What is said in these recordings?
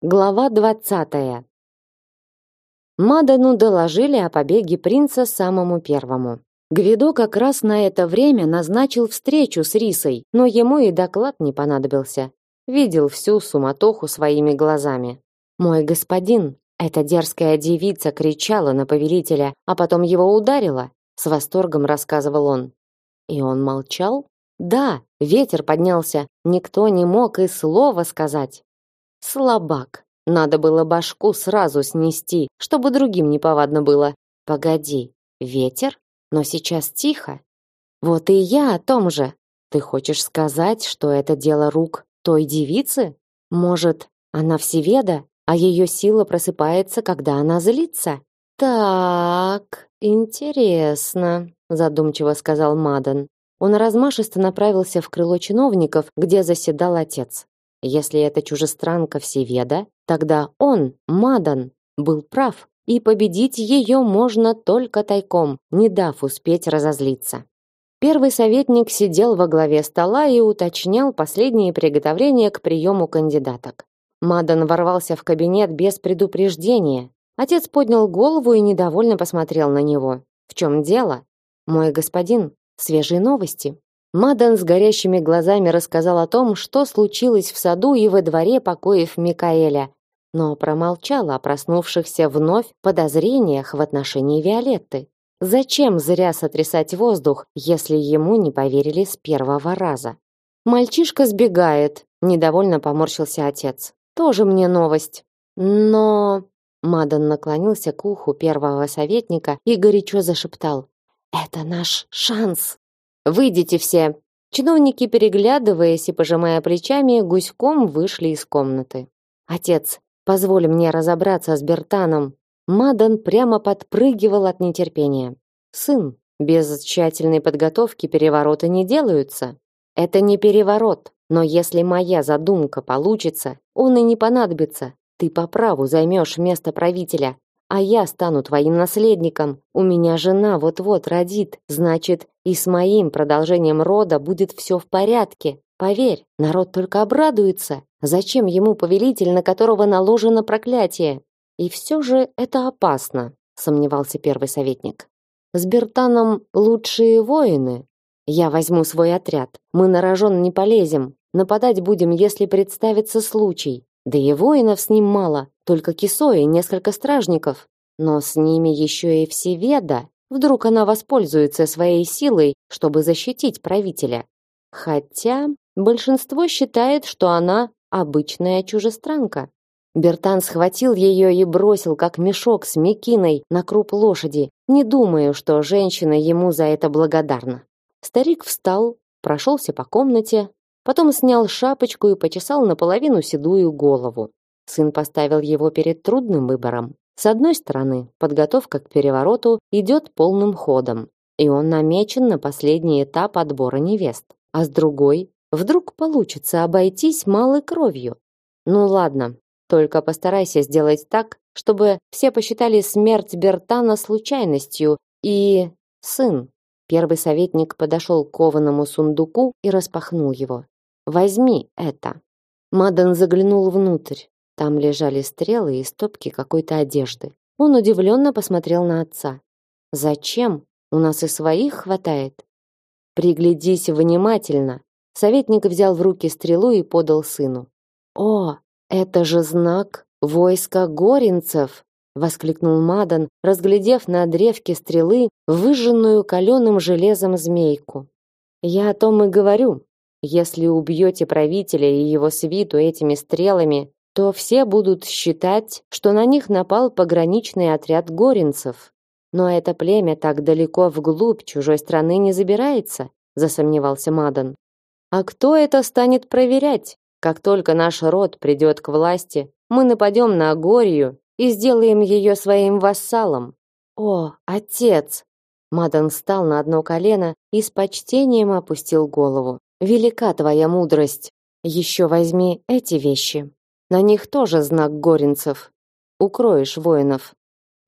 Глава двадцатая. Мадану доложили о побеге принца самому первому. Гвидо как раз на это время назначил встречу с Рисой, но ему и доклад не понадобился. Видел всю суматоху своими глазами. Мой господин, эта дерзкая девица кричала на повелителя, а потом его ударила, с восторгом рассказывал он. И он молчал? Да, ветер поднялся, никто не мог и слова сказать. Слабак. Надо было башку сразу снести, чтобы другим не повадно было. Погоди, ветер? Но сейчас тихо. Вот и я о том же. Ты хочешь сказать, что это дело рук той девицы? Может, она всеведа, а ее сила просыпается, когда она злится? Так, интересно, задумчиво сказал Мадан. Он размашисто направился в крыло чиновников, где заседал отец. Если это чужестранка Всеведа, тогда он, Мадан, был прав, и победить ее можно только тайком, не дав успеть разозлиться. Первый советник сидел во главе стола и уточнял последние приготовления к приему кандидаток. Мадан ворвался в кабинет без предупреждения. Отец поднял голову и недовольно посмотрел на него. В чем дело? Мой господин, свежие новости. Мадан с горящими глазами рассказал о том, что случилось в саду и во дворе покоев Микаэля, но промолчал о проснувшихся вновь подозрениях в отношении Виолетты. Зачем зря сотрясать воздух, если ему не поверили с первого раза? Мальчишка сбегает, недовольно поморщился отец. Тоже мне новость. Но Мадан наклонился к уху первого советника и горячо зашептал: "Это наш шанс". Выйдите все. Чиновники, переглядываясь и пожимая плечами, гуськом вышли из комнаты. Отец, позволь мне разобраться с Бертаном. Мадан прямо подпрыгивал от нетерпения. Сын, без тщательной подготовки перевороты не делаются. Это не переворот, но если моя задумка получится, он и не понадобится. Ты по праву займешь место правителя, а я стану твоим наследником. У меня жена вот-вот родит, значит, и с моим продолжением рода будет все в порядке. Поверь, народ только обрадуется. Зачем ему повелитель, на которого наложено проклятие? И все же это опасно, сомневался первый советник. С Бертаном лучшие воины. Я возьму свой отряд. Мы на рожон не полезем. Нападать будем, если представится случай. Да и воинов с ним мало, только Кисо и несколько стражников. Но с ними еще и Всеведа. Вдруг она воспользуется своей силой, чтобы защитить правителя. Хотя большинство считает, что она обычная чужестранка. Бертан схватил ее и бросил, как мешок с мекиной, на круп лошади, не думая, что женщина ему за это благодарна. Старик встал, прошелся по комнате, Потом снял шапочку и почесал наполовину седую голову. Сын поставил его перед трудным выбором. С одной стороны, подготовка к перевороту идет полным ходом, и он намечен на последний этап отбора невест. А с другой, вдруг получится обойтись малой кровью. Ну ладно, только постарайся сделать так, чтобы все посчитали смерть Бертана случайностью и... Сын. Первый советник подошел к кованому сундуку и распахнул его. Возьми это. Мадан заглянул внутрь. Там лежали стрелы и стопки какой-то одежды. Он удивленно посмотрел на отца. Зачем? У нас и своих хватает. Приглядись внимательно. Советник взял в руки стрелу и подал сыну. О, это же знак войска горинцев, воскликнул Мадан, разглядев на древке стрелы выжженную каленым железом змейку. Я о том и говорю, если убьете правителя и его свиту этими стрелами, то все будут считать, что на них напал пограничный отряд горинцев. Но это племя так далеко вглубь чужой страны не забирается, засомневался Мадан. А кто это станет проверять? Как только наш род придет к власти, мы нападем на Горию и сделаем ее своим вассалом. О, отец! Мадан встал на одно колено и с почтением опустил голову. Велика твоя мудрость. Еще возьми эти вещи. На них тоже знак горинцев. Укроешь воинов.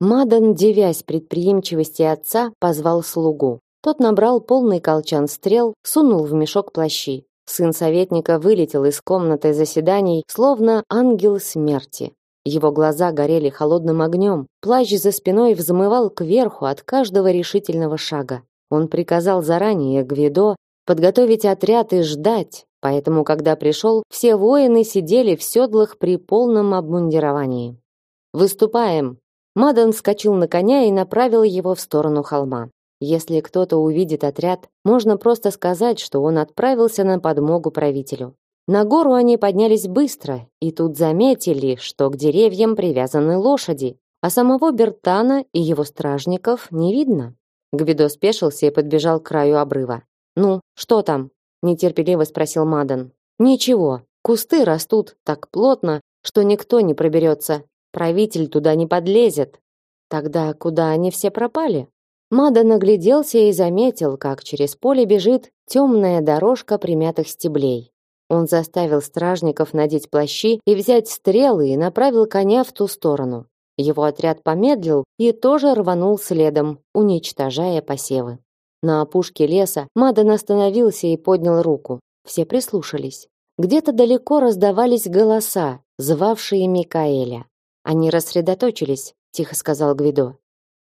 Мадан, девясь предприимчивости отца, позвал слугу. Тот набрал полный колчан стрел, сунул в мешок плащи. сын советника вылетел из комнаты заседаний, словно ангел смерти. Его глаза горели холодным огнем, плащ за спиной взмывал кверху от каждого решительного шага. Он приказал заранее Гвидо подготовить отряд и ждать, поэтому, когда пришел, все воины сидели в седлах при полном обмундировании. «Выступаем!» Мадан вскочил на коня и направил его в сторону холма. Если кто-то увидит отряд, можно просто сказать, что он отправился на подмогу правителю. На гору они поднялись быстро, и тут заметили, что к деревьям привязаны лошади, а самого Бертана и его стражников не видно. Гвидо спешился и подбежал к краю обрыва. «Ну, что там?» – нетерпеливо спросил Мадан. «Ничего, кусты растут так плотно, что никто не проберется. Правитель туда не подлезет. Тогда куда они все пропали? Мада нагляделся и заметил, как через поле бежит темная дорожка примятых стеблей. Он заставил стражников надеть плащи и взять стрелы и направил коня в ту сторону. Его отряд помедлил и тоже рванул следом, уничтожая посевы. На опушке леса Мадан остановился и поднял руку. Все прислушались. Где-то далеко раздавались голоса, звавшие Микаэля. Они рассредоточились, тихо сказал Гвидо.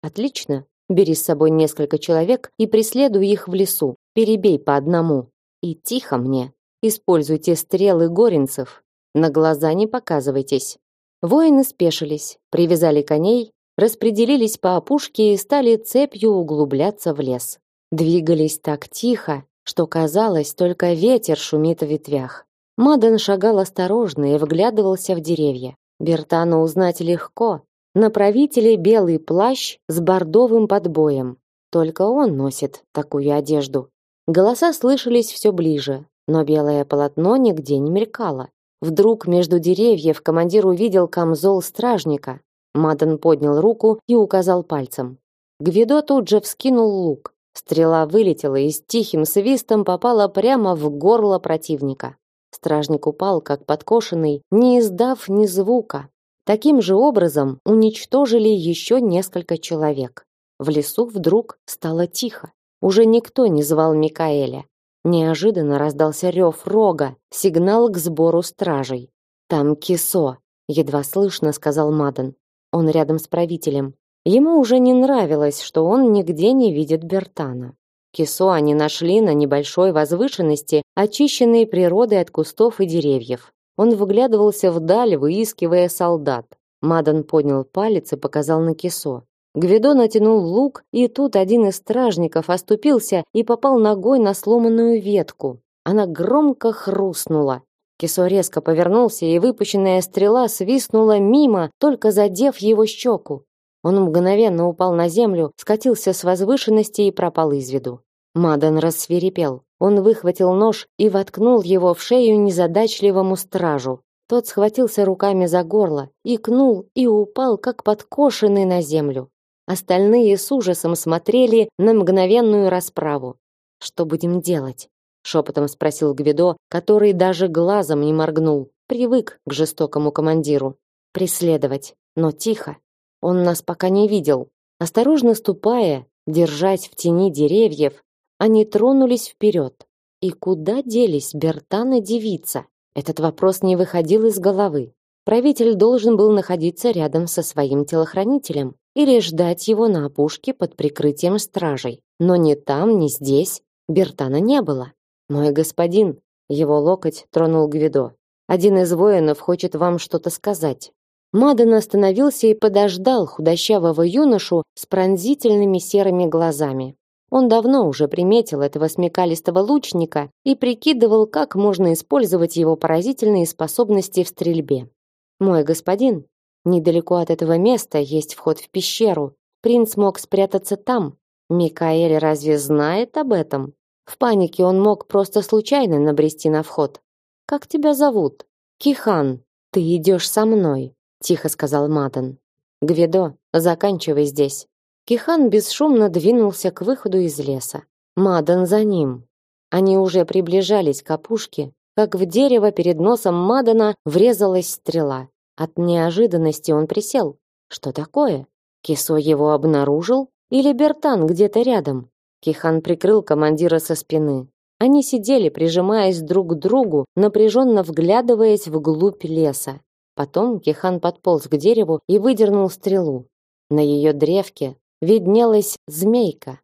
Отлично. Бери с собой несколько человек и преследуй их в лесу. Перебей по одному. И тихо мне. Используйте стрелы горинцев. На глаза не показывайтесь. Воины спешились, привязали коней, распределились по опушке и стали цепью углубляться в лес. Двигались так тихо, что казалось, только ветер шумит в ветвях. Мадан шагал осторожно и вглядывался в деревья. Бертана узнать легко. На правителе белый плащ с бордовым подбоем. Только он носит такую одежду. Голоса слышались все ближе, но белое полотно нигде не мелькало. Вдруг между деревьев командир увидел камзол стражника. Мадан поднял руку и указал пальцем. Гвидо тут же вскинул лук. Стрела вылетела и с тихим свистом попала прямо в горло противника. Стражник упал, как подкошенный, не издав ни звука. Таким же образом уничтожили еще несколько человек. В лесу вдруг стало тихо. Уже никто не звал Микаэля. Неожиданно раздался рев рога, сигнал к сбору стражей. «Там кисо», — едва слышно сказал Мадан. Он рядом с правителем. Ему уже не нравилось, что он нигде не видит Бертана. Кисо они нашли на небольшой возвышенности, очищенной природой от кустов и деревьев. Он выглядывался вдаль, выискивая солдат. Мадан поднял палец и показал на Кисо. Гвидо натянул лук, и тут один из стражников оступился и попал ногой на сломанную ветку. Она громко хрустнула. Кисо резко повернулся, и выпущенная стрела свистнула мимо, только задев его щеку. Он мгновенно упал на землю, скатился с возвышенности и пропал из виду. Мадан рассверепел. Он выхватил нож и воткнул его в шею незадачливому стражу. Тот схватился руками за горло, икнул и упал, как подкошенный на землю. Остальные с ужасом смотрели на мгновенную расправу. «Что будем делать?» — шепотом спросил Гвидо, который даже глазом не моргнул, привык к жестокому командиру. «Преследовать, но тихо. Он нас пока не видел. Осторожно ступая, держась в тени деревьев, они тронулись вперед. И куда делись Бертан и девица? Этот вопрос не выходил из головы. Правитель должен был находиться рядом со своим телохранителем или ждать его на опушке под прикрытием стражей. Но ни там, ни здесь Бертана не было. Мой господин, его локоть тронул Гвидо. Один из воинов хочет вам что-то сказать. Мадан остановился и подождал худощавого юношу с пронзительными серыми глазами. Он давно уже приметил этого смекалистого лучника и прикидывал, как можно использовать его поразительные способности в стрельбе. Мой господин, недалеко от этого места есть вход в пещеру. Принц мог спрятаться там. Микаэль разве знает об этом? В панике он мог просто случайно набрести на вход. Как тебя зовут? Кихан. Ты идешь со мной, тихо сказал Матан. Гвидо, заканчивай здесь. Кихан бесшумно двинулся к выходу из леса. Мадан за ним. Они уже приближались к опушке, как в дерево перед носом Мадана врезалась стрела. От неожиданности он присел. Что такое? Кисо его обнаружил или Бертан где-то рядом? Кихан прикрыл командира со спины. Они сидели, прижимаясь друг к другу, напряженно вглядываясь вглубь леса. Потом Кихан подполз к дереву и выдернул стрелу. На ее древке виднелась змейка.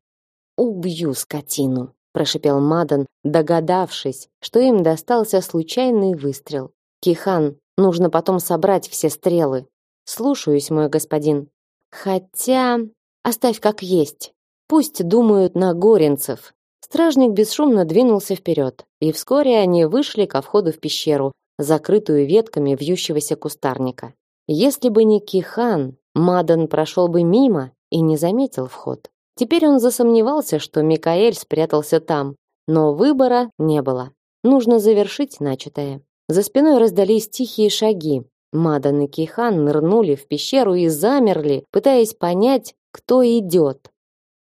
«Убью скотину!» – прошипел Мадан, догадавшись, что им достался случайный выстрел. «Кихан, нужно потом собрать все стрелы». «Слушаюсь, мой господин». «Хотя... оставь как есть. Пусть думают на горенцев». Стражник бесшумно двинулся вперед, и вскоре они вышли ко входу в пещеру, закрытую ветками вьющегося кустарника. Если бы не Кихан, Мадан прошел бы мимо и не заметил вход. Теперь он засомневался, что Микаэль спрятался там, но выбора не было. Нужно завершить начатое. За спиной раздались тихие шаги. Мадан и Кихан нырнули в пещеру и замерли, пытаясь понять, кто идет.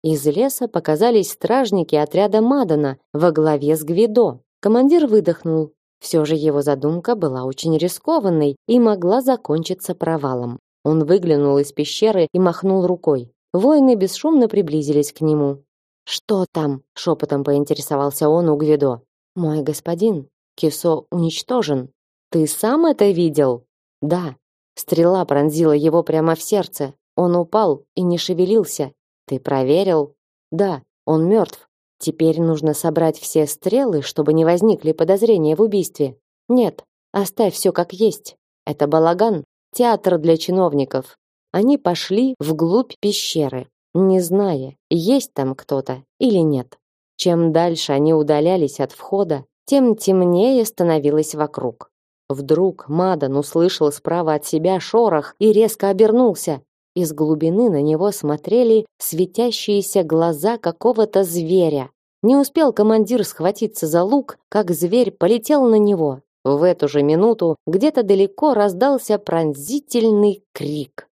Из леса показались стражники отряда Мадана во главе с Гвидо. Командир выдохнул. Все же его задумка была очень рискованной и могла закончиться провалом. Он выглянул из пещеры и махнул рукой. Воины бесшумно приблизились к нему. «Что там?» — шепотом поинтересовался он у Гвидо. «Мой господин, Кисо уничтожен. Ты сам это видел?» «Да». Стрела пронзила его прямо в сердце. Он упал и не шевелился. «Ты проверил?» «Да, он мертв. Теперь нужно собрать все стрелы, чтобы не возникли подозрения в убийстве. Нет, оставь все как есть. Это балаган, театр для чиновников. Они пошли вглубь пещеры, не зная, есть там кто-то или нет. Чем дальше они удалялись от входа, тем темнее становилось вокруг. Вдруг Мадан услышал справа от себя шорох и резко обернулся. Из глубины на него смотрели светящиеся глаза какого-то зверя. Не успел командир схватиться за лук, как зверь полетел на него. В эту же минуту где-то далеко раздался пронзительный крик.